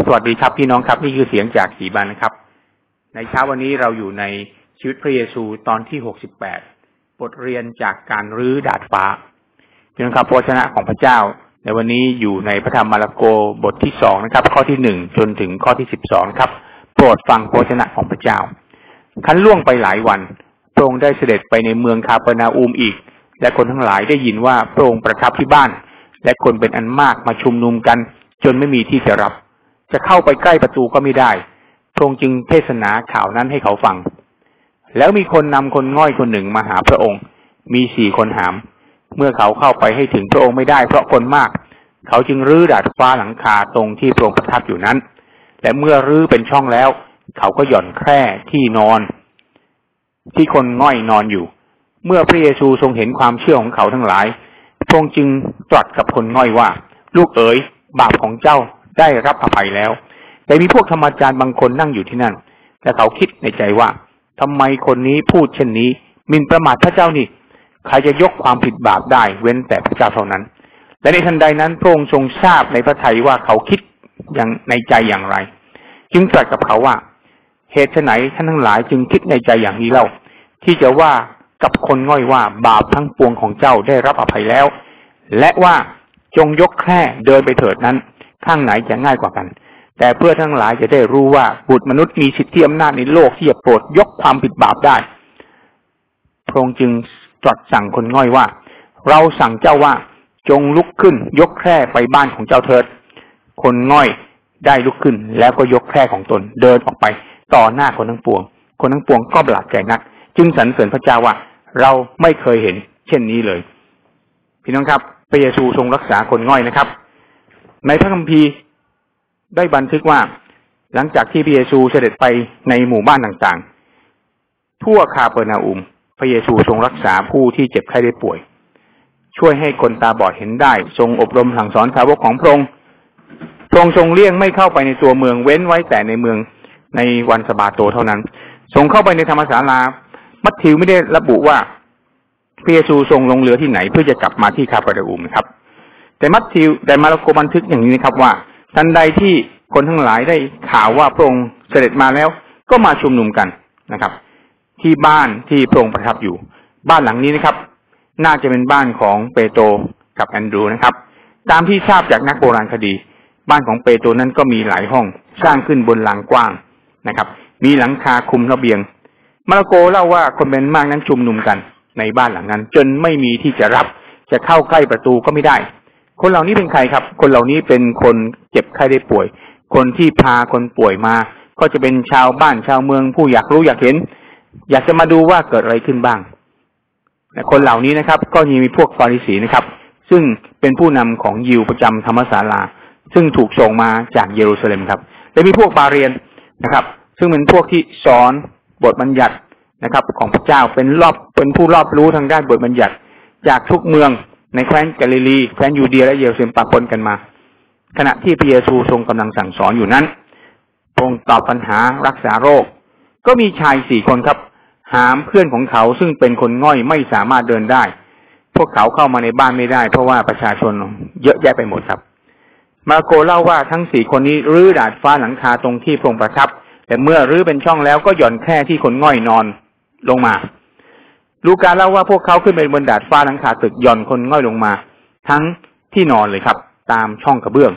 สวัสดีครับพี่น้องครับ นี่คือเสียงจากสีบานนะครับ ในเช้าวันนี้เราอยู่ในชีวิตพระเยซูตอนที่หกสิบแปดบทเรียนจากการรื้อดาดฟ้าพี่น้องครับพระชนะของพระเจ้า ในวันนี้อยู่ในพระธรรมมาระโกบทที่สองนะครับ ข้อที่หนึ่งจนถึงข้อที่สิบสองครับ โปรดฟังพระชนะของพระเจ้าคันล่วงไปหลายวันพระองค์ได้เสด็จไปในเมืองคาเปนาอูมอีก และคนทั้งหลายได้ยินว่าพระองค์ประทับที่บ้าน และคนเป็นอันมากมาชุมนุมกัน จนไม่มีที่จะรับ จะเข้าไปใกล้ประตูก็ไม่ได้ พระองค์จึงเทศนาข่าวนั้นให้เขาฟัง แล้วมีคนนำคนง่อยคนหนึ่งมาหาพระองค์ มีสี่คนหาม เมื่อเขาเข้าไปให้ถึงพระองค์ไม่ได้เพราะคนมาก เขาจึงรื้อดาดฟ้าหลังคาตรงที่พระองค์ประทับอยู่นั้น และเมื่อรื้อเป็นช่องแล้ว เขาก็หย่อนแคร่ที่นอน ที่คนง่อยนอนอยู่ เมื่อพระเยซูทรงเห็นความเชื่อของเขาทั้งหลายพระองค์จึงตรัสกับคนง่อยว่า ลูกเอ๋ยบาปของเจ้า ได้รับอภัยแล้ว แต่มีพวกธรรมจารย์บางคนนั่งอยู่ที่นั่นและเขาคิดในใจว่าทำไมคนนี้พูดเช่นนี้มินประมาทพระเจ้านี่ใครจะยกความผิดบาปได้ เว้นแต่พระเจ้าเท่านั้น และในทันใดนั้นพระองค์ทรงทราบในพระทัยว่าเขาคิดอย่างในใจอย่างไร จึงตรัสกับเขาว่า เหตุไหนท่านทั้งหลายจึงคิดในใจอย่างนี้เล่า ที่จะว่ากับคนง่อยว่าบาปทั้งปวงของเจ้าได้รับอภัยแล้ว และว่าจงยกแค่เดินไปเถิดนั้น ข้างไหนจะง่ายกว่ากัน แต่เพื่อทั้งหลายจะได้รู้ว่าบุตรมนุษย์มีสิทธิอำนาจในโลกที่จะโปรดยกความผิดบาปได้ พระองค์จึงตรัสสั่งคนง่อยว่า เราสั่งเจ้าว่าจงลุกขึ้นยกแคร่ไปบ้านของเจ้าเถิด คนง่อยได้ลุกขึ้นแล้วก็ยกแคร่ของตนเดินออกไปต่อหน้าคนทั้งปวง คนทั้งปวงก็ประหลาดใจนัก จึงสรรเสริญพระเจ้าว่าเราไม่เคยเห็น เช่นนี้เลย พี่น้องครับพระเยซูทรงรักษาคนง่อยนะครับ ในพระคัมภีร์ได้บันทึกว่า หลังจากที่พระเยซูเสด็จไปในหมู่บ้านต่างๆ ทั่วคาเปอร์นาอุม พระเยซูทรงรักษาผู้ที่เจ็บไข้ได้ป่วย ช่วยให้คนตาบอดเห็นได้ ทรงอบรมสั่งสอนสาวกของพระองค์พระองค์ทรงเลี่ยงไม่เข้าไปในตัวเมืองเว้นไว้แต่ในเมืองในวันสบาโตเท่านั้น ทรงเข้าไปในธรรมศาลา มัทธิวไม่ได้ระบุว่าพระเยซูทรงลงเรือที่ไหนเพื่อจะกลับมาที่คาเปอร์นาอุมครับ แต่มัทธิวแต่มาระโกบันทึกอย่างนี้นะครับว่า ทันใดที่คนทั้งหลายได้ข่าวว่าพระองค์เสด็จมาแล้ว ก็มาชุมนุมกันนะครับ ที่บ้านที่พระองค์ประทับอยู่ บ้านหลังนี้นะครับ น่าจะเป็นบ้านของเปโตรกับแอนดรูนะครับ ตามที่ทราบจากนักโบราณคดี บ้านของเปโตรนั้นก็มีหลายห้องสร้างขึ้นบนลานกว้างนะครับ มีหลังคาคุมระเบียง มาระโกเล่าว่าคนเป็นมากนั้นชุมนุมกันในบ้านหลังนั้น จนไม่มีที่จะรับจะเข้าใกล้ประตูก็ไม่ได้ คนเหล่านี้เป็นใครครับ คนเหล่านี้เป็นคนเจ็บไข้ได้ป่วย คนที่พาคนป่วยมา ก็จะเป็นชาวบ้านชาวเมืองผู้อยากรู้อยากเห็น อยากจะมาดูว่าเกิดอะไรขึ้นบ้างคนเหล่านี้นะครับ ก็ยังมีพวกฟาริสีนะครับ ซึ่งเป็นผู้นำของยิวประจำธรรมศาลา ซึ่งถูกส่งมาจากเยรูซาเล็มครับ และมีพวกบาเรียนนะครับ ซึ่งเป็นพวกที่สอนบทบัญญัตินะครับ ของพระเจ้าเป็นรอบเป็นผู้รอบรู้ทางด้านบทบัญญัติจากทุกเมือง ในแคว้นกาลิลีแคว้นยูเดียและเยรูซาเล็มปะปนกันมา ขณะที่พระเยซูทรงกำลังสั่งสอนอยู่นั้นทรงตอบปัญหารักษาโรค ก็มีชายสี่คนครับ หามเพื่อนของเขาซึ่งเป็นคนง่อยไม่สามารถเดินได้ พวกเขาเข้ามาในบ้านไม่ได้ เพราะว่าประชาชนเยอะแยะไปหมดครับ มาโกเล่าว่าทั้งสี่คนนี้รื้อดาดฟ้าหลังคาตรงที่พรงประทับ แต่เมื่อรื้อเป็นช่องแล้วก็หย่อนแค่ที่คนง่อยนอนลงมา ลูกาเล่าว่าพวกเขาขึ้นไปบนดาดฟ้าหลังคาตึกย่อนคนง่อยลงมา ทั้งที่นอนเลยครับ ตามช่องกระเบื้อง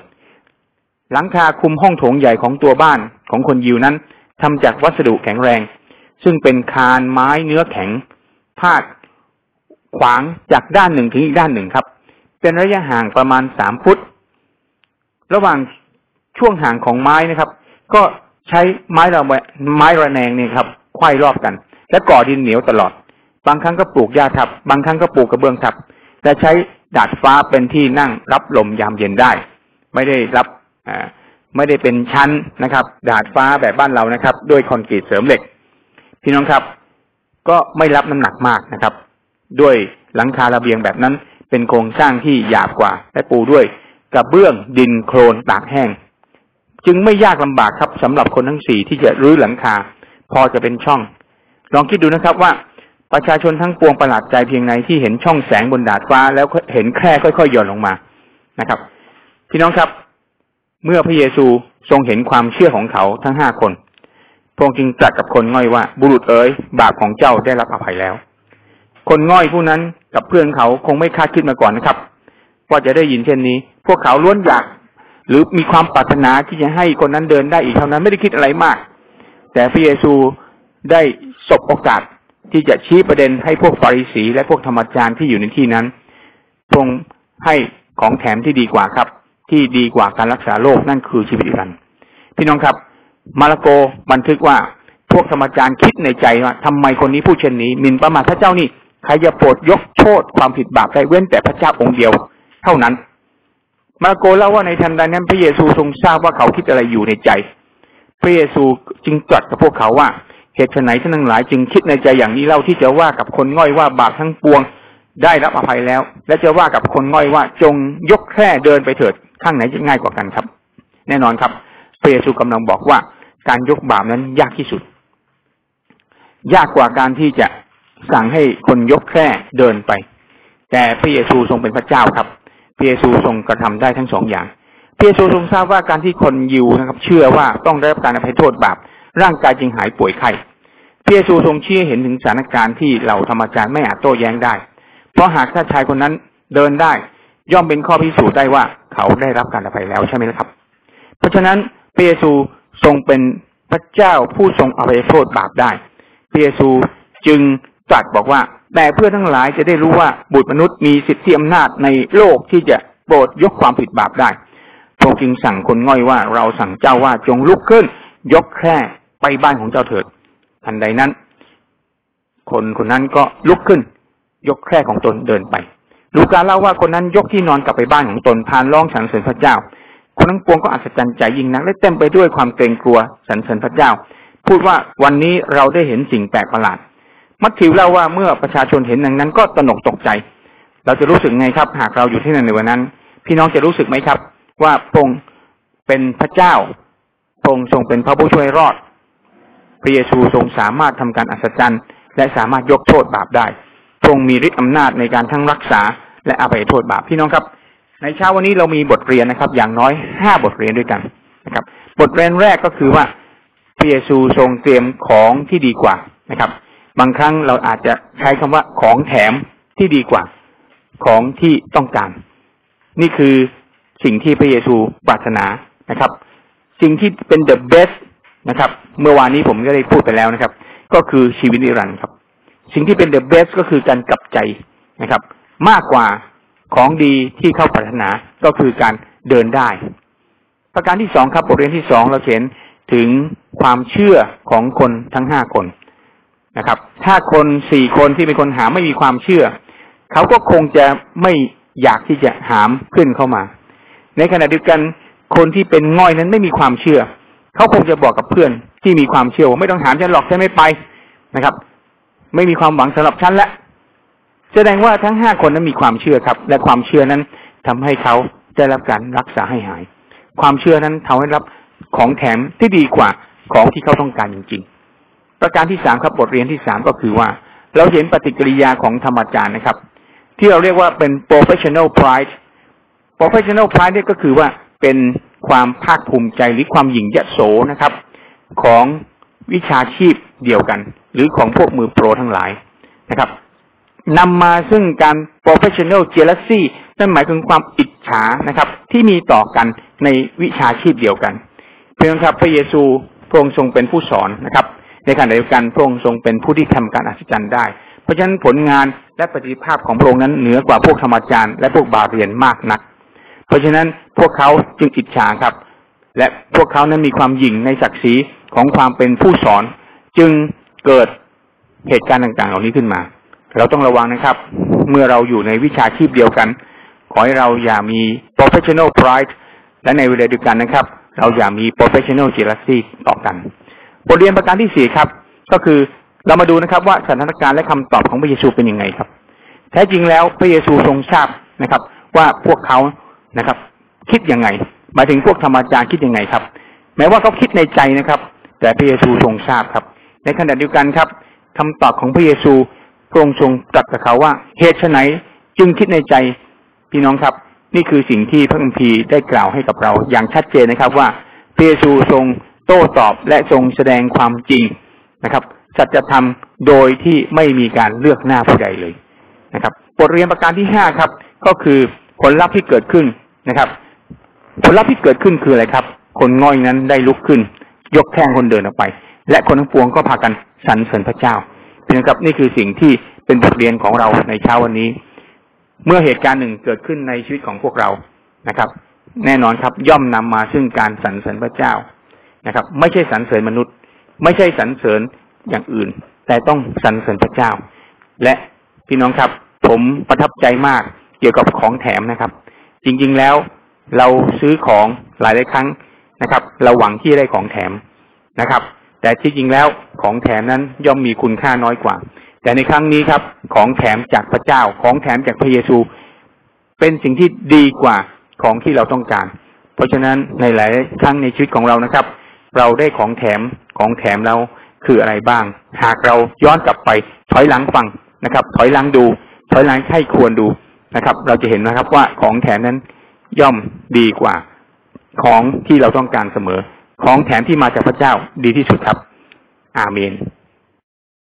หลังคาคุมห้องโถงใหญ่ของตัวบ้านของคนยิวนั้นทำจากวัสดุแข็งแรง ซึ่งเป็นคานไม้เนื้อแข็งพาดขวางจากด้านหนึ่งถึงอีกด้านหนึ่งครับ เป็นระยะห่างประมาณสามฟุต ระหว่างช่วงห่างของไม้นะครับ ก็ใช้ไม้ระไม้ระแนงเนี่ยครับควยรอบกัน และก่อดินเหนียวตลอด บางครั้งก็ปลูกหญ้าทับ บางครั้งก็ปลูกกระเบื้องทับ แต่ใช้ดาดฟ้าเป็นที่นั่งรับลมยามเย็นได้ ไม่ได้รับอ่าไม่ได้เป็นชั้นนะครับ ดาดฟ้าแบบบ้านเรานะครับ ด้วยคอนกรีตเสริมเหล็ก พี่น้องครับ ก็ไม่รับน้ำหนักมากนะครับ ด้วยหลังคาระเบียงแบบนั้น เป็นโครงสร้างที่หยาบกว่า และปูด้วยกระเบื้องดินโคลนตากแห้ง จึงไม่ยากลำบากครับสำหรับคนทั้งสี่ที่จะรื้อหลังคา พอจะเป็นช่อง ลองคิดดูนะครับว่า ประชาชนทั้งปวงประหลาดใจเพียงไหนที่เห็นช่องแสงบนดาดฟ้า แล้วเห็นแคร่ค่อยๆหย่อนลงมานะครับ พี่น้องครับ เมื่อพระเยซูทรงเห็นความเชื่อของเขาทั้งห้าคน พระองค์จึงตรัสกับคนง่อยว่า บุรุษเอ๋ยบาปของเจ้าได้รับอภัยแล้ว คนง่อยผู้นั้นกับเพื่อนเขาคงไม่คาดคิดมาก่อนนะครับว่าจะได้ยินเช่นนี้ พวกเขาล้วนอยาก หรือมีความปรารถนาที่จะให้คนนั้นเดินได้อีกเท่านั้นไม่ได้คิดอะไรมาก แต่พระเยซูได้สบโอกาส ที่จะชี้ประเด็นให้พวกฟาริสีและพวกธรรมจารย์ที่อยู่ในที่นั้นทรงให้ของแถมที่ดีกว่าครับ ที่ดีกว่าการรักษาโรคนั่นคือชีวิตอิรันพี่น้องครับมาระโกบันทึกว่าพวกธรรมจารย์คิดในใจว่าทำไมคนนี้พูดเช่นนี้มินประมาทพระเจ้านี่ใครจะโปรดยกโทษความผิดบาปได้เว้นแต่พระเจ้าองค์เดียว เท่านั้น มาระโกเล่าว่าในทันใดนั้นพระเยซูทรงทราบว่าเขาคิดอะไรอยู่ในใจ พระเยซูจึงตรัสกับพวกเขาว่า เหตุไหนท่านทั้งหลายจึงคิดในใจอย่างนี้เล่าที่จะว่ากับคนง่อยว่าบาปทั้งปวงได้รับอภัยแล้ว และจะว่ากับคนง่อยว่าจงยกแค่เดินไปเถิดข้างไหนจะง่ายกว่ากันครับ แน่นอนครับพระเยซูกำลังบอกว่าการยกบาปนั้นยากที่สุด ยากกว่าการที่จะสั่งให้คนยกแค่เดินไป แต่พระเยซูทรงเป็นพระเจ้าครับพระเยซูทรงกระทำได้ทั้งสองอย่างพระเยซูทรงทราบว่าการที่คนยิวนะครับ เชื่อว่าต้องได้รับการอภัยโทษบาป ร่างกายจึงหายป่วยไข้พระเยซูทรงชี้เห็นถึงสถานการณ์ที่เหล่าธรรมจารย์ไม่อาจโต้แย้งได้ เพราะหากถ้าชายคนนั้นเดินได้ ย่อมเป็นข้อพิสูจน์ได้ว่าเขาได้รับการอภัยแล้วใช่ไหมครับ เพราะฉะนั้นพระเยซูทรงเป็นพระเจ้าผู้ทรงอภัยโทษบาปได้พระเยซูจึงตรัสบอกว่า แต่เพื่อทั้งหลายจะได้รู้ว่าบุตรมนุษย์มีสิทธิอำนาจในโลกที่จะโปรดยกความผิดบาปได้พระองค์จึงสั่งคนง่อยว่าเราสั่งเจ้าว่าจงลุกขึ้น ยกแค่ ไปบ้านของเจ้าเถิดทันใดนั้น คนคนนั้นก็ลุกขึ้น ยกแคร่ของตนเดินไป ลูกาเล่าว่าคนนั้นยกที่นอนกลับไปบ้านของตนพานร้องสรรเสริญพระเจ้า คนทั้งปวงก็อัศจรรย์ใจยิ่งนักและเต็มไปด้วยความเกรงกลัวสรรเสริญพระเจ้า พูดว่าวันนี้เราได้เห็นสิ่งแปลกประหลาด มัทธิวเล่าว่าเมื่อประชาชนเห็นดังนั้น ก็ตนกตกใจ เราจะรู้สึกไงครับ หากเราอยู่ที่นั่นในวันนั้น พี่น้องจะรู้สึกไหมครับ ว่าพระองเป็นพระเจ้าพระองทรงเป็นพระผู้ช่วยรอด ระเยซูทรงสามารถทำการอัศจรรย์ และสามารถยกโทษบาปได้ ทรงมีฤทธิ์อำนาจในการทั้งรักษา และอภัยโทษบาปพี่น้องครับ ในเช้าวันนี้เรามีบทเรียนนะครับ อย่างน้อยห้าบทเรียนด้วยกันนะครับ บทเรียนแรกก็คือว่าพระเยซูทรงเตรียมของที่ดีกว่านะครับ บางครั้งเราอาจจะใช้คำว่าของแถมที่ดีกว่า ของที่ต้องการ นี่คือสิ่งที่พระเยซูปรารถนานะครับ สิ่งที่เป็น the best นะครับ เมื่อวานนี้ผมก็ได้พูดไปแล้วนะครับ ก็คือชีวิตนิรันดร์ครับ สิ่งที่เป็นเดอะเบสก็คือการกลับใจนะครับ มากกว่าของดีที่เข้าปรารถนาก็คือการเดินได้ ประการที่สองครับบทเรียนที่สองเราเห็นถึงความเชื่อของคนทั้งห้าคนนะครับ ถ้าคนสี่คนที่เป็นคนหาไม่มีความเชื่อ เขาก็คงจะไม่อยากที่จะหามขึ้นเข้ามา ในขณะเดียวกันคนที่เป็นง่อยนั้นไม่มีความเชื่อ เขาคงจะบอกกับเพื่อนที่มีความเชื่อว่าไม่ต้องถามฉันหรอกฉันไม่ไปนะครับ ไม่มีความหวังสำหรับฉันละแสดงว่าทั้งห้าคนนั้นมีความเชื่อครับ และความเชื่อนั้นทำให้เขาได้รับการรักษาให้หาย ความเชื่อนั้นทำให้รับของแถมที่ดีกว่าของที่เขาต้องการจริง ๆ ประการที่สามครับบทเรียนที่สามก็คือว่า เราเห็นปฏิกิริยาของธรรมจารย์นะครับ ที่เราเรียกว่าเป็น professional pride professional pride นี่ก็คือว่าเป็น ความภาคภูมิใจหรือความหยิ่งยโสนะครับ ของวิชาชีพเดียวกัน หรือของพวกมือโปรทั้งหลายนะครับนำมาซึ่งการ professional jealousy นั่นหมายถึงความอิจฉานะครับ ที่มีต่อกันในวิชาชีพเดียวกัน เพื่อนครับพระเยซูพระองค์ทรงเป็นผู้สอนนะครับ ในขณะเดียวกันพระองค์ทรงเป็นผู้ที่ทำการอัศจรรย์ได้ เพราะฉะนั้นผลงานและประสิทธิภาพของพระองค์นั้นเหนือกว่าพวกธรรมจารย์และพวกบาเรียนมากนัก เพราะฉะนั้นพวกเขาจึงอิจฉาครับ และพวกเขานั้นมีความหยิ่งในศักดิ์ศรีของความเป็นผู้สอน จึงเกิดเหตุการณ์ต่างๆ เหล่านี้ขึ้นมา เราต้องระวังนะครับ เมื่อเราอยู่ในวิชาชีพเดียวกัน ขอให้เราอย่ามี professional pride และในเวลาเดียวกันนะครับ เราอย่ามี professional jealousy ต่อกัน บทเรียนประการที่สี่ครับ ก็คือเรามาดูนะครับ ว่าสถานการณ์และคำตอบของพระเยซูเป็นยังไงครับ แท้จริงแล้วพระเยซูทรงทราบนะครับ ว่าพวกเขา นะครับ คิดยังไง หมายถึงพวกธรรมจารย์คิดยังไงครับ แม้ว่าเขาคิดในใจนะครับ แต่พระเยซูทรงทราบครับ ในขณะเดียวกันครับคำตอบของพระเยซูพระองค์ทรงตรัสกับเขาว่าเหตุไฉนจึงคิดในใจพี่น้องครับ นี่คือสิ่งที่พระคัมภีร์ได้กล่าวให้กับเรา อย่างชัดเจนนะครับว่าพระเยซูทรงโต้ตอบและทรงแสดงความจริงนะครับสัจธรรมโดยที่ไม่มีการเลือกหน้าผู้ใดเลยนะครับ บทเรียนประการที่ห้าครับ ก็คือผลลัพธ์ที่เกิดขึ้น นะครับ ผลลัพธ์ที่เกิดขึ้นคืออะไรครับ คนง่อยนั้นได้ลุกขึ้น ยกแข้งคนเดินออกไป และคนทั้งปวงก็พากันสรรเสริญพระเจ้าเพียงครับนี่คือสิ่งที่เป็นบทเรียนของเราในเช้าวันนี้ เมื่อเหตุการณ์หนึ่งเกิดขึ้นในชีวิตของพวกเรานะครับ แน่นอนครับย่อมนำมาซึ่งการสรรเสริญพระเจ้านะครับ ไม่ใช่สรรเสริญมนุษย์ ไม่ใช่สรรเสริญอย่างอื่น แต่ต้องสรรเสริญพระเจ้า และพี่น้องครับ ผมประทับใจมากเกี่ยวกับของแถมนะครับ จริงๆแล้วเราซื้อของหลายหลายครั้งนะครับ เราหวังที่ได้ของแถมนะครับ แต่ที่จริงแล้วของแถมนั้นย่อมมีคุณค่าน้อยกว่า แต่ในครั้งนี้ครับ ของแถมจากพระเจ้าของแถมจากพระเยซู เป็นสิ่งที่ดีกว่าของที่เราต้องการ เพราะฉะนั้นในหลายครั้งในชีวิตของเรานะครับ เราได้ของแถมของแถมเราคืออะไรบ้าง หากเราย้อนกลับไปถอยหลังฟังนะครับ ถอยหลังดู ถอยหลังให้ควรดู นะครับ เราจะเห็นนะครับว่าของแถมนั้นย่อมดีกว่า ของที่เราต้องการเสมอ ของแถมที่มาจากพระเจ้าดีที่สุดครับ อาเมน